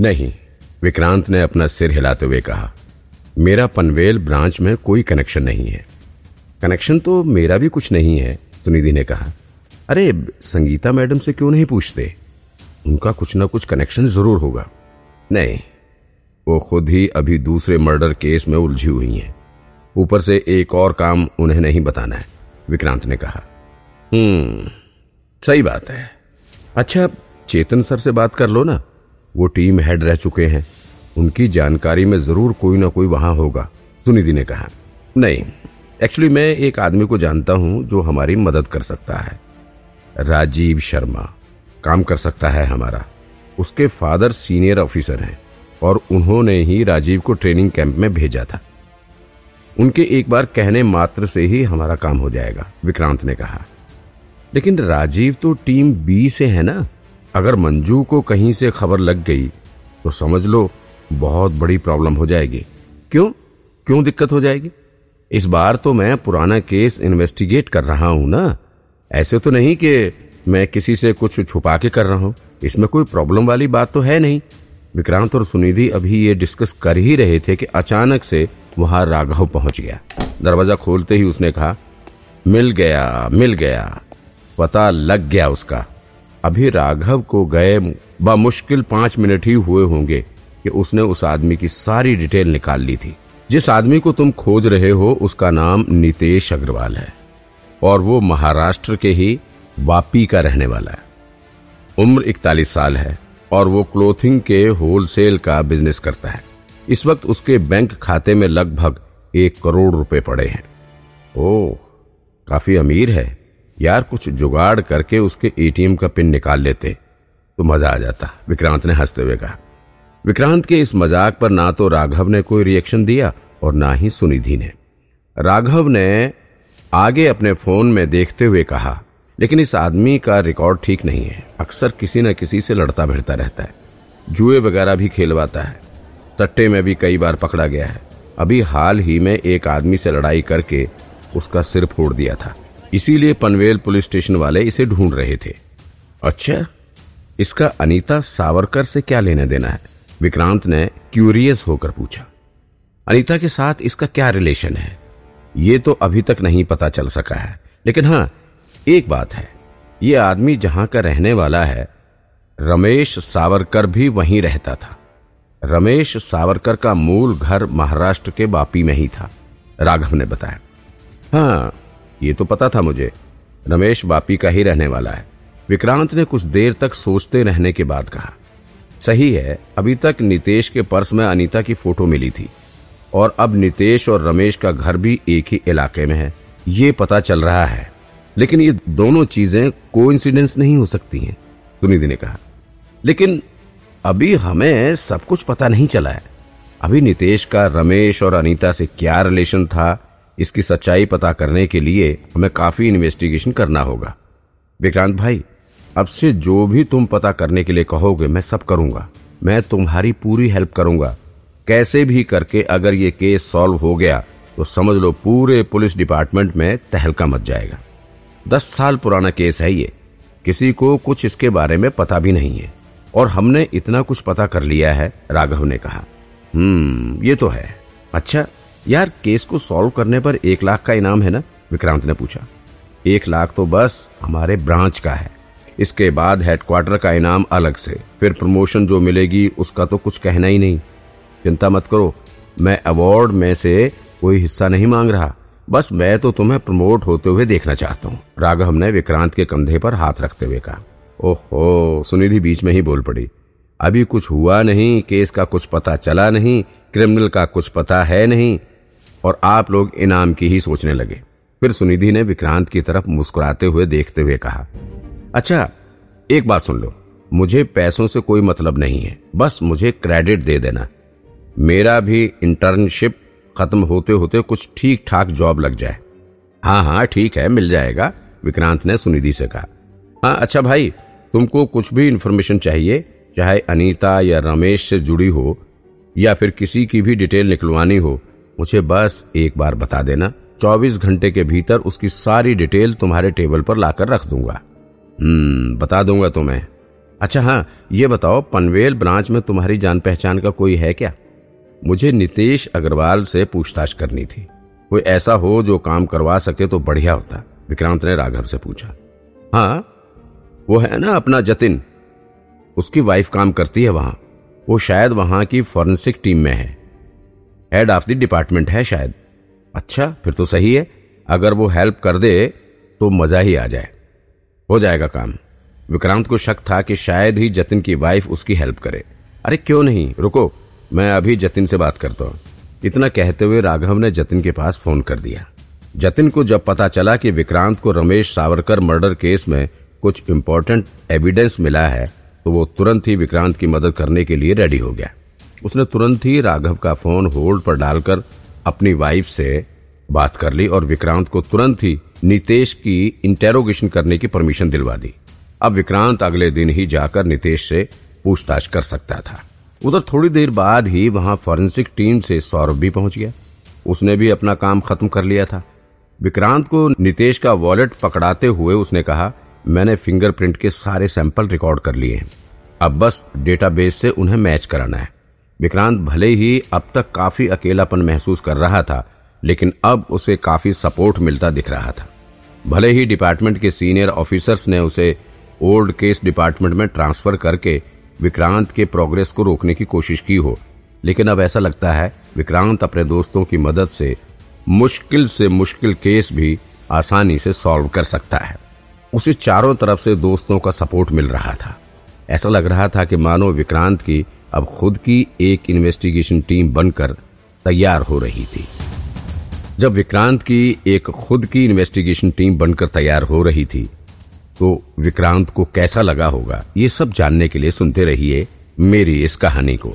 नहीं, विक्रांत ने अपना सिर हिलाते हुए कहा, मेरा पनवेल ब्रांच में कोई कनेक्शन नहीं है। कनेक्शन तो मेरा भी कुछ नहीं है, सुनिधि ने कहा। अरे, संगीता मैडम से क्यों नहीं पूछते? उनका कुछ ना कुछ कनेक्शन ज़रूर होगा। नहीं, वो खुद ही अभी दूसरे मर्डर केस में उलझी हुई हैं। ऊपर से एक और काम उन्हें नहीं बताना है, विक्रांत ने कहा। हम्म सही बात है। अच्छा चेतन सर से बात कर लो ना। वो टीम हेड रह चुके हैं। उनकी जानकारी में ज़रूर कोई ना कोई वहाँ होगा, सुनिधि ने कहा। नहीं एक्चुअली मैं एक आदमी को जानता हूँ जो हमारी मदद कर सकता है। राजीव शर्मा, काम कर सकता है हमारा। उसके फादर सीनियर ऑफिसर हैं और उन्होंने ही राजीव को ट्रेनिंग कैंप में भेजा था। उनके एक बार कहने मात्र से ही हमारा काम हो जाएगा, विक्रांत ने कहा। लेकिन राजीव तो टीम बी से है ना? अगर मंजू को कहीं से खबर लग गई तो समझ लो बहुत बड़ी प्रॉब्लम हो जाएगी। क्यों? क्यों दिक्कत हो जाएगी? इस बार तो मैं पुराना केस इन्वेस्टिगेट कर रहा हूँ ना। ऐसे तो नहीं कि मैं किसी से कुछ छुपा के कर रहा हूँ। इसमें कोई प्रॉब्लम वाली बात तो है नहीं। विक्रांत और सुनिधि अभी ये डिस्कस कर ही रहे थे कि अचानक से वहाँ राघव पहुँच गया। दरवाज़ा खोलते ही उसने कहा, मिल गया मिल गया। पता लग गया उसका। अभी राघव को गए मुश्किल पाँच मिनट ही हुए होंगे कि उसने उस आदमी की सारी डिटेल निकाल ली थी। जिस आदमी को तुम खोज रहे हो, उसका नाम नितेश अग्रवाल है। और वो महाराष्ट्र के ही वापी का रहने वाला है। उम्र इकतालीस साल है और वो क्लोथिंग के होलसेल का बिज़नेस करता है। इस वक्त उसके बैंक खाते में लगभग एक करोड़ रुपए पड़े हैं। ओह, काफ़ी अमीर है। यार कुछ जुगाड़ करके उसके एटीएम का पिन निकाल लेते। तो मज़ा आ जाता। विक्रांत ने हँसते हुए कहा, विक्रांत के इस मज़ाक पर ना तो राघव ने कोई रिएक्शन दिया और ना ही सुनिधि ने। राघव ने आगे अपने फ़ोन में देखते हुए कहा, लेकिन इस आदमी का रिकॉर्ड ठीक नहीं है। अक्सर किसी न किसी से लड़ता भिड़ता रहता है। जुए वगैरह भी खेलवाता है। सट्टे में भी कई बार पकड़ा गया है। अभी हाल ही में एक आदमी से लड़ाई करके उसका सिर फोड़ दिया था। इसीलिए पनवेल पुलिस स्टेशन वाले इसे ढूंढ रहे थे। अच्छा इसका अनीता सावरकर से क्या लेने देना है? विक्रांत ने क्यूरियस होकर पूछा। अनीता के साथ इसका क्या रिलेशन है? ये तो अभी तक नहीं पता चल सका है। लेकिन हाँ एक बात है। ये आदमी जहाँ का रहने वाला है, रमेश सावरकर भी वहीं रहता था। रमेश सावरकर का मूल घर महाराष्ट्र के बापी में ही था, राघव ने बताया। हाँ ये तो पता था मुझे। रमेश बापी का ही रहने वाला है। विक्रांत ने कुछ देर तक सोचते रहने के बाद कहा, सही है, अभी तक नितेश के पर्स में अनीता की फ़ोटो मिली थी और अब नितेश और रमेश का घर भी एक ही इलाके में है। ये पता चल रहा है। लेकिन ये दोनों चीज़ें को नहीं हो सकती हैं, सुनिधि ने कहा। लेकिन अभी हमें सब कुछ पता नहीं चला है। अभी नितेश का, रमेश और अनीता से क्या रिलेशन था? इसकी सच्चाई पता करने के लिए हमें काफ़ी इन्वेस्टिगेशन करना होगा। विक्रांत भाई, अब से जो भी तुम पता करने के लिए कहोगे, मैं सब करूँगा। मैं तुम्हारी पूरी हेल्प करूँगा। कैसे भी करके अगर ये केस सॉल्व हो गया तो समझ लो पूरे पुलिस डिपार्टमेंट में तहलका मच जाएगा। दस साल पुराना केस है ये। किसी को कुछ इसके बारे में पता भी नहीं है। और हमने इतना कुछ पता कर लिया है, राघव ने कहा। हम्म ये तो है। अच्छा यार, केस को सॉल्व करने पर एक लाख का इनाम है ना? विक्रांत ने पूछा। एक लाख तो बस हमारे ब्रांच का है। इसके बाद हेडक्वार्टर का इनाम अलग से। फिर प्रमोशन जो मिलेगी, उसका तो कुछ कहना ही नहीं। चिंता मत करो, मैं अवार्ड में से कोई हिस्सा नहीं मांग रहा। बस मैं तो तुम्हें प्रमोट होते हुए देखना चाहता हूँ। राघव ने विक्रांत के कंधे पर हाथ रखते हुए कहा। ओहो, सुनिधि बीच में ही बोल पड़ी। अभी कुछ हुआ नहीं, केस का कुछ पता चला नहीं क्रिमिनल का कुछ पता है नहीं। और आप लोग इनाम की ही सोचने लगे। फिर सुनिधि ने विक्रांत की तरफ़ मुस्कुराते हुए देखते हुए कहा अच्छा एक बात सुन लो। मुझे पैसों से कोई मतलब नहीं है। बस मुझे क्रेडिट दे देना। मेरा भी इंटर्नशिप खत्म होते होते कुछ ठीक ठाक जॉब लग जाए। हाँ हाँ ठीक है, मिल जाएगा, विक्रांत ने सुनिधि से कहा। हाँ अच्छा भाई, तुमको कुछ भी इंफॉर्मेशन चाहिए, चाहे अनीता या रमेश से जुड़ी हो, या फिर किसी की भी डिटेल निकलवानी हो मुझे बस एक बार बता देना, चौबीस घंटे के भीतर उसकी सारी डिटेल तुम्हारे टेबल पर लाकर रख दूँगा। हम्म बता दूँगा तुम्हें। अच्छा हाँ ये बताओ, पनवेल ब्रांच में तुम्हारी जान पहचान का कोई है क्या? मुझे नितेश अग्रवाल से पूछताछ करनी थी। कोई ऐसा हो जो काम करवा सके तो बढ़िया होता, विक्रांत ने राघव से पूछा। हाँ वो है ना अपना जतिन? उसकी वाइफ काम करती है वहाँ। वो शायद वहाँ की फॉरेंसिक टीम में है। हेड ऑफ़ द डिपार्टमेंट है शायद। अच्छा फिर तो सही है। अगर वो हेल्प कर दे तो मज़ा ही आ जाए। हो जाएगा काम। विक्रांत को शक था कि शायद ही जतिन की वाइफ उसकी हेल्प करे। अरे क्यों नहीं? रुको, मैं अभी जतिन से बात करता हूँ। इतना कहते हुए राघव ने जतिन के पास फ़ोन कर दिया। जतिन को जब पता चला कि विक्रांत को रमेश सावरकर मर्डर केस में कुछ इम्पोर्टेंट एविडेंस मिला है तो वो तुरंत ही विक्रांत की मदद करने के लिए रेडी हो गया। उसने तुरंत ही राघव का फ़ोन होल्ड पर डालकर अपनी वाइफ से बात कर ली और विक्रांत को तुरंत ही नितेश की इंटेरोगेशन करने की परमिशन दिलवा दी। अब विक्रांत अगले दिन ही जाकर नितेश से पूछताछ कर सकता था। उधर थोड़ी देर बाद ही वहाँ फॉरेंसिक टीम से सौरभ भी पहुँच गया। उसने भी अपना काम खत्म कर लिया था। विक्रांत को नितेश का वॉलेट पकड़ाते हुए उसने कहा, मैंने फिंगरप्रिंट के सारे सैंपल रिकॉर्ड कर लिए हैं। अब बस डेटाबेस से उन्हें मैच कराना है। विक्रांत भले ही अब तक काफ़ी अकेलापन महसूस कर रहा था, लेकिन अब उसे काफ़ी सपोर्ट मिलता दिख रहा था। भले ही डिपार्टमेंट के सीनियर ऑफिसर्स ने उसे ओल्ड केस डिपार्टमेंट में ट्रांसफ़र करके विक्रांत के प्रोग्रेस को रोकने की कोशिश की हो, लेकिन अब ऐसा लगता है विक्रांत अपने दोस्तों की मदद से मुश्किल से मुश्किल केस भी आसानी से सॉल्व कर सकता है। उसे चारों तरफ़ से दोस्तों का सपोर्ट मिल रहा था। ऐसा लग रहा था कि मानो विक्रांत की अब खुद की एक इन्वेस्टिगेशन टीम बनकर तैयार हो रही थी। जब विक्रांत की एक खुद की इन्वेस्टिगेशन टीम बनकर तैयार हो रही थी तो विक्रांत को कैसा लगा होगा, ये सब जानने के लिए सुनते रहिए मेरी इस कहानी को।